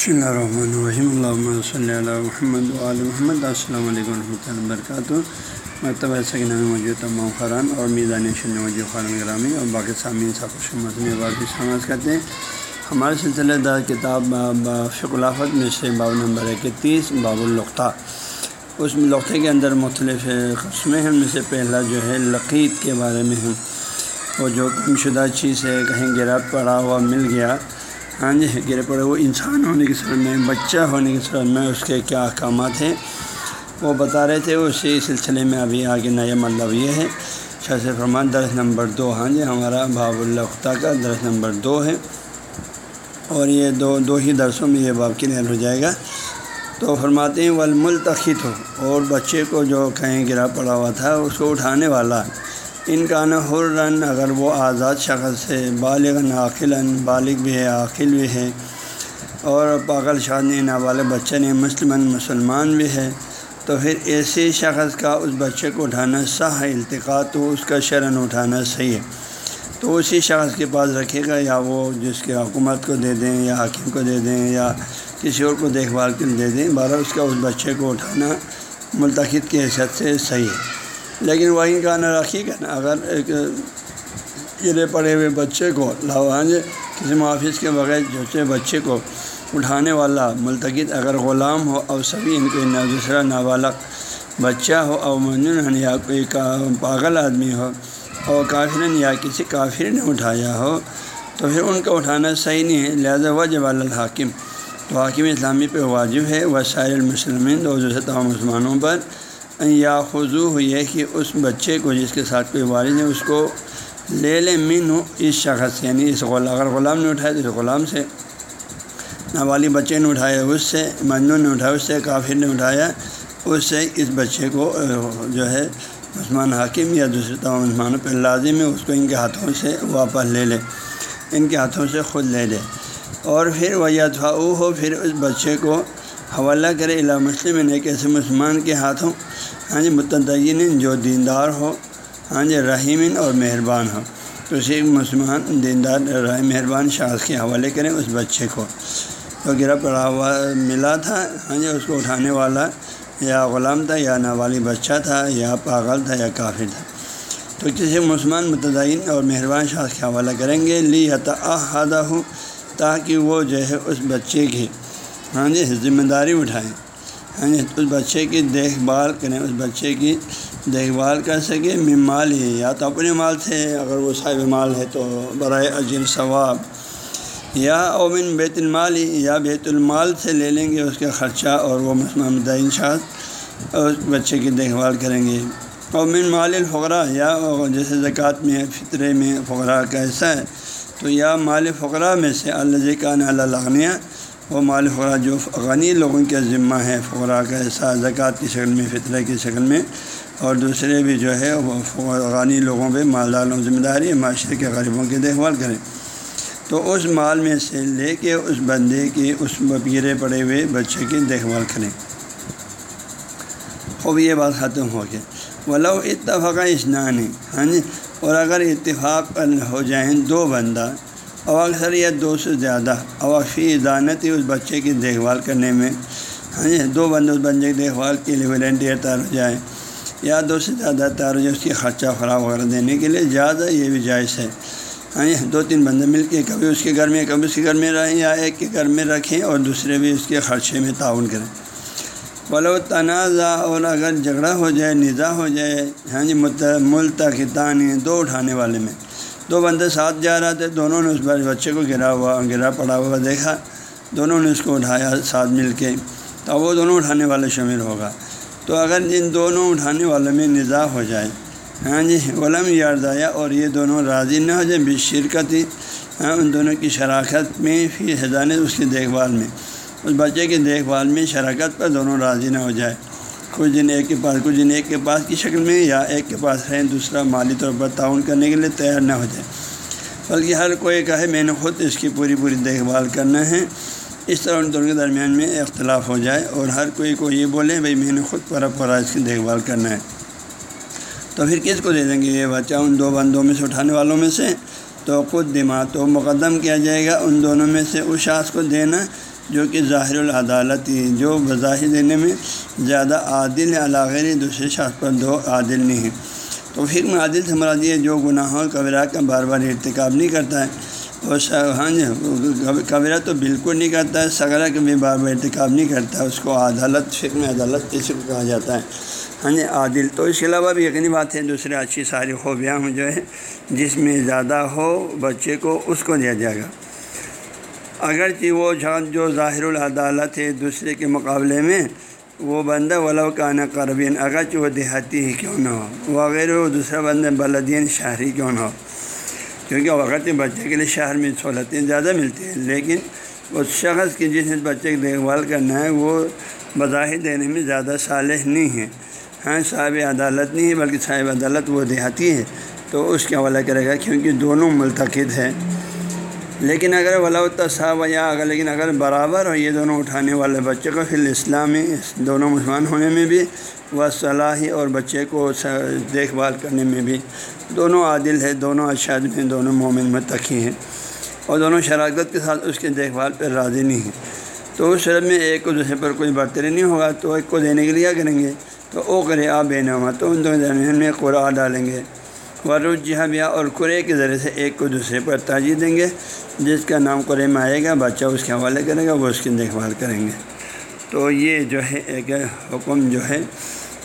بسم اللہ الرحمن الرحیم اللہ صلی اللہ محمد علیہ محمد السلام علیکم ورحمۃ اللہ وبرکاتہ مرتبہ سکینہ میں موجود تمام خران اور میزان شن موجود خان گرامی اور باقی سامعین صاحب مدنی بار بھی سماج کرتے ہیں ہمارے سلسلے دار کتاب فقلافت میں سے باب نمبر اکتیس، باب القطع اس لقطے کے اندر مختلف قسمیں ہیں، ان میں سے پہلا جو ہے لقیت کے بارے میں۔ ہے وہ جو کم شدہ چیز ہے، کہیں گرا پڑا ہوا مل گیا۔ ہاں جی گرے پڑے وہ انسان ہونے کی صورت میں بچہ ہونے کی صورت میں اس کے کیا احکامات ہیں؟ وہ بتا رہے تھے، اسی سلسلے میں ابھی آگے نیا مطلب یہ ہے۔ شاہ فرمان درس نمبر دو ہاں جی ہمارا باب القطع کا درس نمبر دو ہے۔ اور یہ دو دو ہی درسوں میں یہ باب کلیئر ہو جائے گا۔ تو فرماتے ہیں ولملتخت ہو اور بچے کو جو کہیں گرا پڑا ہوا تھا، اس کو اٹھانے والا۔ ان کا نا رن اگر وہ آزاد شخص ہے، بالغ عاقل بالغ بھی ہے، عاقل بھی ہے اور پاگل شادی نابالغ بچے نے مسلم مسلمان بھی ہے، تو پھر ایسے شخص کا اس بچے کو اٹھانا صح التقاط تو اس کا شرن اٹھانا صحیح ہے۔ تو اسی شخص کے پاس رکھے گا یا وہ جس کے حکومت کو دے دیں یا حاکم کو دے دیں یا کسی اور کو دیکھ بھال کے دے دیں بارہ اس کا اس بچے کو اٹھانا ملتخط کی حیثیت سے صحیح ہے۔ لیکن وہی گانا رکھیے گا نا اگر ایک گرے پڑے ہوئے بچے کو لاؤنج کسی محافظ کے بغیر جو بچے کو اٹھانے والا ملتقط اگر غلام ہو اور سبھی ان کے دوسرا نابالغ بچہ ہو اور منجن یا کوئی پاگل آدمی ہو اور کافرن یا کسی کافر نے اٹھایا ہو، تو پھر ان کا اٹھانا صحیح نہیں ہے۔ لہٰذا وجب الحاکم۔ تو حاکم اسلامی پہ واجب ہے۔ وسائل المسلمین، دو دوسرے تمام مسلمانوں پر یا خضو ہوئی ہے کہ اس بچے کو جس کے ساتھ کوئی والد ہے، اس کو لے لے من ہو اس شخص یعنی اس غلام، اگر غلام نے اٹھایا تو اس غلام سے، نابالغ بچے نے اٹھایا اس سے، مجنون نے اٹھایا اس سے، کافر نے اٹھایا اس سے، اس بچے کو جو ہے عثمان حاکم یا دوسرے تمام مسلمانوں پہ لازم ہے، اس کو ان کے ہاتھوں سے واپس لے لے ان کے ہاتھوں سے خود لے لے اور پھر وہ یادفا ہو پھر اس بچے کو حوالہ کرے الا مسلم ایک ایسے مسلمان کے ہاتھوں ہاں جی متدین جو دیندار ہو ہاں جی رحیم اور مہربان ہو۔ تو اسی مسلمان دیندار رحم مہربان شاخ کے حوالے کریں اس بچے کو۔ تو گرا پڑا ہوا ملا تھا ہاں جی اس کو اٹھانے والا یا غلام تھا یا نابالغ بچہ تھا یا پاگل تھا یا کافر تھا۔ تو کسی مسلمان متدین اور مہربان شاخ کے حوالہ کریں گے، لی عطا ہو تاکہ وہ جو ہے اس بچے کی ہاں جی ذمہ داری اٹھائیں۔ یعنی اس بچے کی دیکھ بھال کریں، اس بچے کی دیکھ بھال کر سکے مال ہی یا تو اپنے مال سے، اگر وہ صاحب مال ہے تو برائے اجر ثواب۔ یا اومن بیت المال ہی یا بیت المال سے لے لیں گے اس کا خرچہ اور وہ مسلمان مدعین اس بچے کی دیکھ بھال کریں گے۔ اومن مال الفقرا یا جیسے زکوٰۃ میں، فطرے میں فقرا کا ایسا ہے۔ تو یا مال فقرا میں سے اللہ کان اللہ وہ مال فقرا جو غنی لوگوں کے ذمہ ہے فقرا کا ایسا زکوٰۃ کی شکل میں، فطرے کی شکل میں۔ اور دوسرے بھی جو ہے، وہ غنی لوگوں پہ مالداروں ذمہ داری، معاشرے کے غریبوں کی دیکھ بھال کریں۔ تو اس مال میں سے لے کے اس بندے کی، اس گرے پڑے ہوئے بچے کی دیکھ بھال کریں۔ خوب یہ بات ختم ہو گیا ولو اتفاق اسنان ہاں جی یعنی اور اگر اتفاق ہو جائیں دو بندہ اور اکثر یا دو سے زیادہ۔ اور فی دانت اس بچے کی دیکھ بھال کرنے میں۔ ہاں جی دو بندے اس بندے کی دیکھ بھال کے لیے والنٹیئر تیار ہو جائے یا دو سے زیادہ تیار ہو جائے اس کی خرچہ فراہم وغیرہ دینے کے لیے زیادہ یہ بھی جائز ہے۔ ہاں جی دو تین بندے مل کے کبھی اس کے گھر میں، کبھی اس کے گھر میں رہیں یا ایک کے گھر میں رکھیں اور دوسرے بھی اس کے خرچے میں تعاون کریں۔ ولو تنازع، اور اگر جھگڑا ہو جائے نظا ہو جائے ہاں جی ملتقطان، دو اٹھانے والے میں۔ دو بندے ساتھ جا رہے تھے، دونوں نے اس بچے کو گرا ہوا، گرا پڑا ہوا دیکھا، دونوں نے اس کو اٹھایا ساتھ مل کے، تو وہ دونوں اٹھانے والے شامل ہوگا۔ تو اگر ان دونوں اٹھانے والوں میں نظا ہو جائے ہاں جی علم یاردایا اور یہ دونوں راضی نہ ہو جائے بھی شرکت ہاں ان دونوں کی شراکت میں فی حضان اس کی دیکھ بھال میں، اس بچے کی دیکھ بھال میں شراکت پر دونوں راضی نہ ہو جائے کچھ دن ایک کے پاس کچھ دن ایک کے پاس کی شکل میں یا ایک کے پاس رہیں دوسرا مالی طور پر تعاون کرنے کے لیے تیار نہ ہو جائے۔ بلکہ ہر کوئی کہے، میں نے خود اس کی پوری پوری دیکھ بھال کرنا ہے۔ اس طرح ان دونوں کے درمیان میں اختلاف ہو جائے اور ہر کوئی کو یہ بولے، بھائی میں نے خود پورا پورا اس کی دیکھ بھال کرنا ہے۔ تو پھر کس کو دے دیں گے یہ بچہ؟ ان دو بندوں میں سے، اٹھانے والوں میں سے؟ تو خود دماغ تو مقدم کیا جائے گا۔ ان دونوں میں سے اس شاخ کو دینا جو کہ ظاہر العدالت جو بظاہر دینے میں زیادہ عادل علاغیر دوسرے شخص پر دو عادل نہیں ہیں۔ تو پھر میں عادل سے مراد یہ جو گناہوں قبرہ کا بار بار ارتکاب نہیں کرتا ہے۔ اور ہاں جی قبرہ تو بالکل نہیں کرتا ہے، سگرہ کا بھی بار بار ارتکاب نہیں کرتا اس کو عدالت فکر عدالت کسی کو کہا جاتا ہے۔ ہاں جی عادل۔ تو اس کے علاوہ بھی یقینی بات ہے، دوسرے اچھی ساری خوبیاں جو ہے جس میں زیادہ ہو بچے کو، اس کو دیا جائے گا۔ اگرچہ وہ جو ظاہر العدالت ہے دوسرے کے مقابلے میں، وہ بندہ ولو کا نا قربین، اگرچہ وہ دیہاتی ہی کیوں نہ ہو وہ اگر وہ دوسرا بندہ بلدین شہری کیوں نہ ہو۔ کیونکہ وقت بچے کے لیے شہر میں سہولتیں زیادہ ملتی ہیں، لیکن اس شخص کی جس نے بچے کی دیکھ بھال کرنا ہے، وہ بظاہر دینے میں زیادہ صالح نہیں ہے۔ ہاں صاحب عدالت نہیں ہے، بلکہ صاحب عدالت وہ دیہاتی ہے، تو اس کے حوالہ کرے گا کیونکہ دونوں ملتقد ہے لیکن اگر ولا تصاو یا اگر لیکن اگر برابر ہو یہ دونوں اٹھانے والے بچے کو پھر اسلامی دونوں مسلمان ہونے میں بھی وہ صلاحی اور بچے کو دیکھ بھال کرنے میں بھی دونوں عادل ہے دونوں اشاد ہیں، دونوں مومن متقی ہیں اور دونوں شراکت کے ساتھ اس کی دیکھ بھال پہ راضی نہیں ہیں۔ تو اس شرح میں ایک کو دوسرے پر کوئی برتری نہیں ہوگا، تو ایک کو دینے کے لیے کریں گے؟ تو او کرے آپ بے نما تو ان دونوں درمیان میں قرآ ڈالیں گے۔ ورج جہاں جی اور قرے کے ذریعے سے ایک کو دوسرے پر ترجیح دیں گے، جس کا نام قرے میں آئے گا بچہ اس کے حوالے کرے گا، وہ اس کی دیکھ بھال کریں گے۔ تو یہ جو ہے ایک حکم جو ہے،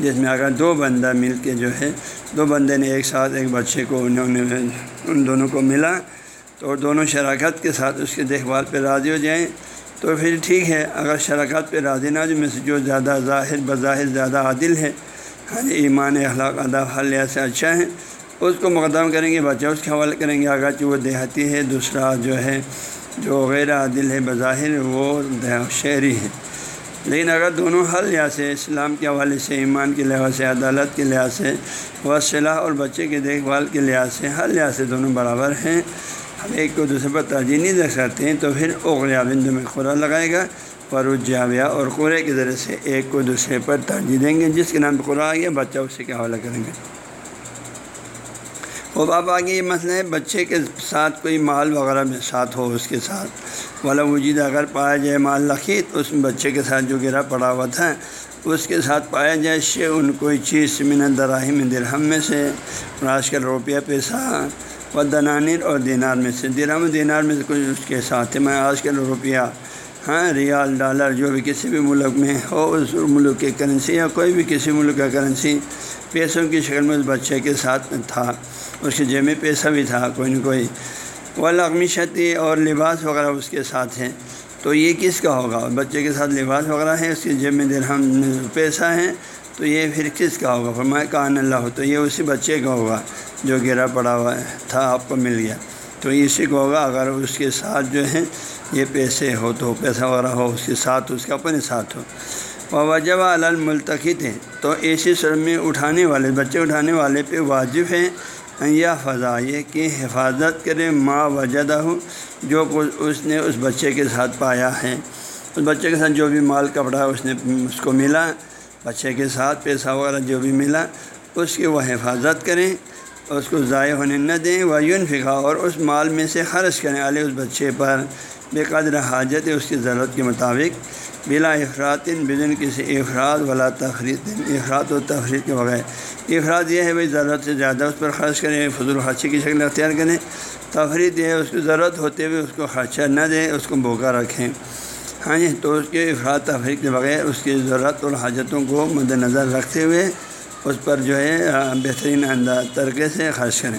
جس میں اگر دو بندہ مل کے جو ہے، دو بندے نے ایک ساتھ ایک بچے کو انہوں نے ان دونوں کو ملا، تو دونوں شراکت کے ساتھ اس کی دیکھ بھال پہ راضی ہو جائیں۔ تو پھر ٹھیک ہے، اگر شراکت پہ راضی نہ جو میں سے جو زیادہ ظاہر، بظاہر زیادہ عادل ہے ہاں ایمان، اخلاق ادا حل سے اچھا ہے اس کو مقدم کریں گے، بچہ اس کے حوالے کریں گے اگرچہ وہ دیہاتی ہے، دوسرا جو ہے، جو غیر عادل ہے، بظاہر وہ شہری ہے۔ لیکن اگر دونوں ہر لحاظ سے اسلام کے حوالے سے، ایمان کے لحاظ سے، عدالت کے لحاظ سے و صلاح اور بچے کی دیکھ بھال کے لحاظ سے ہر لحاظ سے دونوں برابر ہیں، ہم ایک کو دوسرے پر ترجیح نہیں دے سکتے ہیں تو پھر اغریابند میں خورا لگائے گا۔ فروج جاویہ اور قرے کے ذریعے سے ایک کو دوسرے پر ترجیح دیں گے، جس کے نام پہ قرآن آ گیا بچہ اسی کا حوالہ کریں گے۔ وہ اب آگے یہ مسئلہ ہے، بچے کے ساتھ کوئی مال وغیرہ میں ساتھ ہو، اس کے ساتھ۔ والا وجود اگر پایا جائے مال لکھیت اس بچے کے ساتھ جو گرا پڑا ہوا تھا، اس کے ساتھ پایا جائے شے، ان کوئی چیز من دراہم درہم میں سے راش کا روپیہ، پیسہ و دنانر اور دینار میں سے۔ درہم دینار میں سے کچھ اس کے ساتھ میں آج کل روپیہ ہاں ریال، ڈالر، جو بھی کسی بھی ملک میں ہو، اس ملک کی کرنسی یا کوئی بھی کسی ملک کا کرنسی پیسوں کی شکل میں اس بچے کے ساتھ تھا، اس کے جیب میں پیسہ بھی تھا، کوئی نہ کوئی۔ وہ لغمیشتی اور لباس وغیرہ اس کے ساتھ ہیں۔ تو یہ کس کا ہوگا؟ بچے کے ساتھ لباس وغیرہ ہے اس کی جیب میں درہم پیسہ ہیں، تو یہ پھر کس کا ہوگا؟ فرمایا، کان اللہ ہو تو یہ اسی بچے کا ہوگا جو گرا پڑا ہوا تھا، آپ کو مل گیا۔ تو اسی کو ہوگا، اگر اس کے ساتھ جو ہے یہ پیسے ہو تو پیسہ وغیرہ ہو، اس کے ساتھ، اس کا اپنے ساتھ ہو۔ وجب الملتقی تھے۔ تو ایسی سر میں اٹھانے والے، بچے اٹھانے والے پہ واجب ہیں یا فضا، یہ کہ حفاظت کرے ماں وجدہ ہو جو کچھ اس نے اس بچے کے ساتھ پایا ہے۔ اس بچے کے ساتھ جو بھی مال، کپڑا اس نے اس کو ملا، بچے کے ساتھ پیسہ وغیرہ جو بھی ملا، اس کی وہ حفاظت کریں، اس کو ضائع ہونے نہ دیں۔ وہ یون فکا اور اس مال میں سے خرچ کریں علیہ اس بچے پر، بے قدر حاجت اس کی ضرورت کے مطابق۔ بلا افراد بدن کسی افراد والا تفریح افراد و تفریح کے بغیر۔ افراد یہ ہے بھائی، ضرورت سے زیادہ اس پر خرچ کریں، فضول خرچے کی شکل اختیار کریں۔ تفریح یہ ہے، اس کی ضرورت ہوتے ہوئے اس کو خرچہ نہ دیں، اس کو بوکا رکھیں۔ ہاں جی تو اس کے افراد تفریح کے بغیر اس کی ضرورت اور حاجتوں کو مد نظر رکھتے ہوئے اس پر جو ہے، بہترین انداز طریقے سے خرچ کریں۔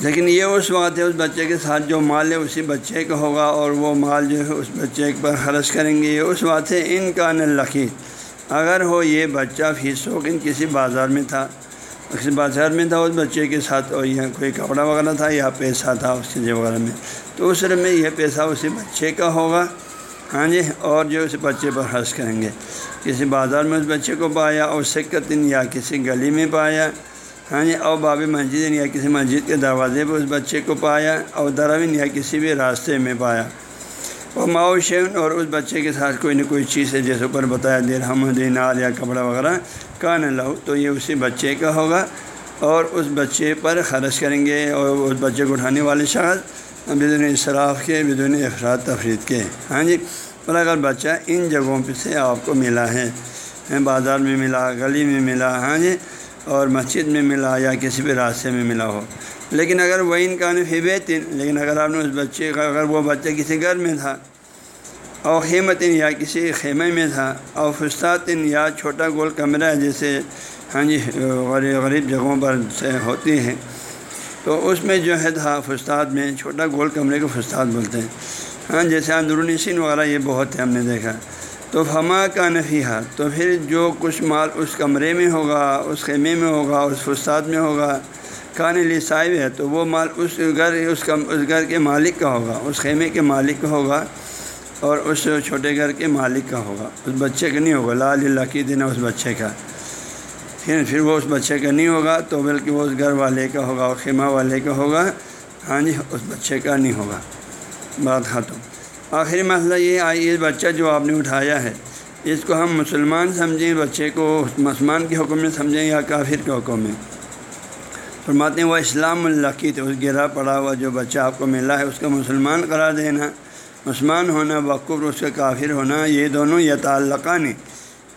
لیکن یہ اس وقت ہے، اس بچے کے ساتھ جو مال ہے، اسی بچے کا ہوگا اور وہ مال جو ہے، اس بچے پر خرچ کریں گے۔ یہ اس بات ہے، ان کا نلقی اگر ہو یہ بچہ فیس ہو کسی بازار میں تھا، کسی بازار میں تھا، اس بچے کے ساتھ، اور یہ کوئی کپڑا وغیرہ تھا یا پیسہ تھا اس کے وغیرہ میں، تو اس میں یہ پیسہ اسی بچے کا ہوگا۔ ہاں جی اور جو اس بچے پر خرچ کریں گے۔ کسی بازار میں اس بچے کو پایا، اور سکتن یا کسی گلی میں پایا ہاں جی اور باب مسجد یا کسی مسجد کے دروازے پہ اس بچے کو پایا اور دراوین یا کسی بھی راستے میں پایا۔ اور معاشین اور اس بچے کے ساتھ کوئی نہ کوئی چیز ہے، جیسے اوپر بتایا دیر ہم دینار یا کپڑا وغیرہ۔ کا نہ لو تو یہ اسی بچے کا ہوگا۔ اور اس بچے پر خرچ کریں گے اور اس بچے کو اٹھانے والے شخص بدون اصراف کے، بدون افراد تفرید کے۔ ہاں جی اور اگر بچہ ان جگہوں پہ سے آپ کو ملا ہے ہاں، بازار میں ملا، گلی میں ملا ہاں جی اور مسجد میں ملا یا کسی بھی راستے میں ملا ہو۔ لیکن اگر وہ ان کا فبیتن لیکن اگر آپ نے اس بچے کا، اگر وہ بچہ کسی گھر میں تھا اور خیمتن یا کسی خیمے میں تھا اور فستاطن یا چھوٹا گول کمرہ جیسے ہاں جی غریب غریب جگہوں پر سے ہوتی ہیں، تو اس میں جو ہے تھا فستاد میں، چھوٹا گول کمرے کو فستاد بولتے ہیں۔ ہاں جیسے اندرونی سین وغیرہ یہ بہت ہے، ہم نے دیکھا۔ تو فما کا نفیہ تو پھر جو کچھ مال اس کمرے میں ہوگا، اس خیمے میں ہوگا، اس فستاد میں ہوگا، کان لی صاحب ہے، تو وہ مال اس گھر، اس کم، اس گھر کے مالک کا ہوگا، اس خیمے کے مالک کا ہوگا اور اس چھوٹے گھر کے مالک کا ہوگا۔ اس بچے کا نہیں ہوگا لال اللہ کی دن اس بچے کا۔ پھر پھر وہ اس بچے کا نہیں ہوگا، تو بلکہ وہ اس گھر والے کا ہوگا، اور خیمہ والے کا ہوگا۔ ہاں جی اس بچے کا نہیں ہوگا۔ بات ختم۔ آخری مسئلہ یہ آئی یہ بچہ جو آپ نے اٹھایا ہے، اس کو ہم مسلمان سمجھیں، بچے کو مسلمان کے حکم میں سمجھیں یا کافر کے حکم میں؟ فرماتے ہیں، وہ اسلام اللہ کی تو اس گرا پڑا ہوا جو بچہ آپ کو ملا ہے، اس کا مسلمان قرار دینا، مسلمان ہونا وقف اس کا کافر ہونا، یہ دونوں یا تعلقہ نے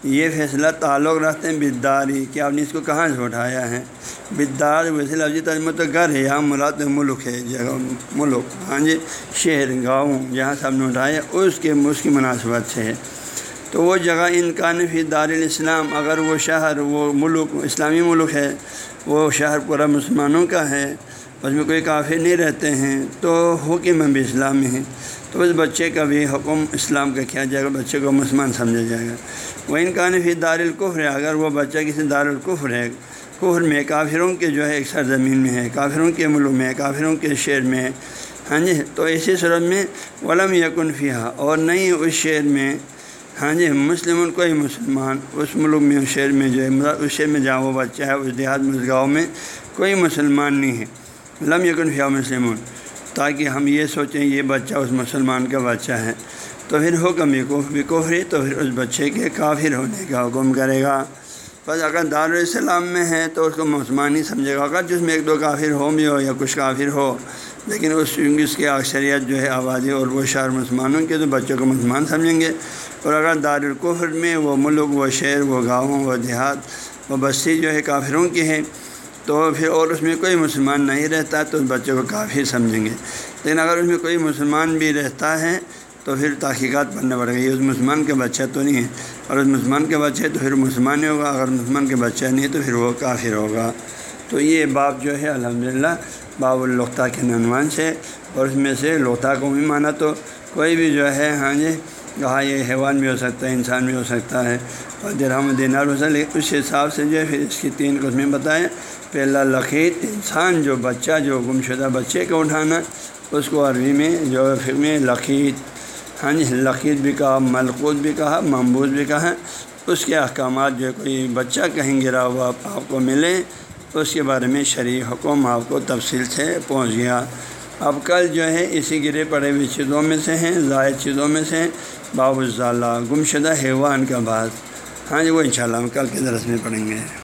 یہ فیصلہ تعلق رکھتے ہیں بداری کہ آپ نے اس کو کہاں سے اٹھایا ہے؟ بدار ویسے لفظی ترجمہ تو گھر ہے، یہاں مراد ملک ہے، جگہ، ملک ہاں جی شہر، گاؤں، جہاں سے آپ نے اٹھایا، اس کے، اس کی مناسبت سے ہے۔ تو وہ جگہ ان کا نفی دار الاسلام اگر وہ شہر، وہ ملک، اسلامی ملک ہے، وہ شہر پورا مسلمانوں کا ہے، اس میں کوئی کافی نہیں رہتے ہیں، تو حکم بھی اسلام میں ہے۔ تو اس بچے کا بھی حکم اسلام کا کیا جائے گا؟ بچے کو مسلمان سمجھا جائے گا۔ وہ ان کا نفی دار القفر ہے اگر وہ بچہ کسی دار القفر ہے، کفر میں کافروں کے جو ہے ایک سرزمین میں ہے، کافروں کے ملک میں ہے، کافروں کے شعر میں ہے۔ ہاں جی تو ایسی صورت میں ولم یقن فیحہ اور نہیں اس شعر میں ہاں جی مسلم کوئی مسلمان اس ملک میں، اس شہر میں جو ہے، اس شہر میں جہاں وہ بچہ ہے، اس دیہات میں، اس گاؤں میں کوئی مسلمان نہیں ہے۔ لم یقن فیا مسلم تاکہ ہم یہ سوچیں یہ بچہ اس مسلمان کا بچہ ہے۔ تو پھر حکم بھی کوفری تو پھر اس بچے کے کافر ہونے کا حکم کرے گا۔ بس اگر دارالسلام میں ہے تو اس کو مسلمان ہی سمجھے گا۔ اگر جس میں ایک دو کافر ہو بھی ہو یا کچھ کافر ہو، لیکن اس اس کی اکثریت جو ہے آبادی اور وہ شہر مسلمانوں کے تو بچوں کو مسلمان سمجھیں گے۔ اور اگر دارالقفر میں وہ ملک، وہ شہر، وہ گاؤں، وہ دیہات، وہ بستی جو ہے کافروں کی ہے تو پھر اور اس میں کوئی مسلمان نہیں رہتا تو اس بچوں کو کافی سمجھیں گے۔ لیکن اگر اس میں کوئی مسلمان بھی رہتا ہے تو پھر تحقیقات پڑھنا پڑے گا یہ اس مسلمان کے بچہ تو نہیں ہے اور اس مسلمان کے بچے تو پھر مسلمان ہی ہوگا۔ اگر مسلمان کے بچہ نہیں تو پھر وہ کافر ہوگا۔ تو یہ باپ جو ہے الحمد باب الختہ کے ننوان سے۔ اور اس میں سے لوتا کو بھی مانا تو کوئی بھی جو ہے ہاں جی کہا یہ حیوان بھی ہو سکتا ہے، انسان بھی ہو سکتا ہے۔ اور درہم دینار ہو سکتا ہے اس حساب سے جو ہے، پھر اس کی تین قسمیں بتائیں۔ پہلا لقیت انسان جو بچہ، جو گمشدہ بچے کو اٹھانا، اس کو عربی میں جو میں لقیت ہاں جی لقیت بھی کہا ملکوت بھی کہا، ممبوز بھی کہا۔ اس کے احکامات جو کوئی بچہ کہیں گرا ہوا آپ کو ملے، اس کے بارے میں شرعی حکم آپ کو تفصیل سے پہنچ گیا۔ اب کل جو ہے، اسی گرے پڑے ہوئے چیزوں میں سے ہیں زائد چیزوں میں سے باب الزالہ گمشدہ حیوان کا بعض ہاں جی وہ انشاءاللہ ہم کل کے درس میں پڑھیں گے۔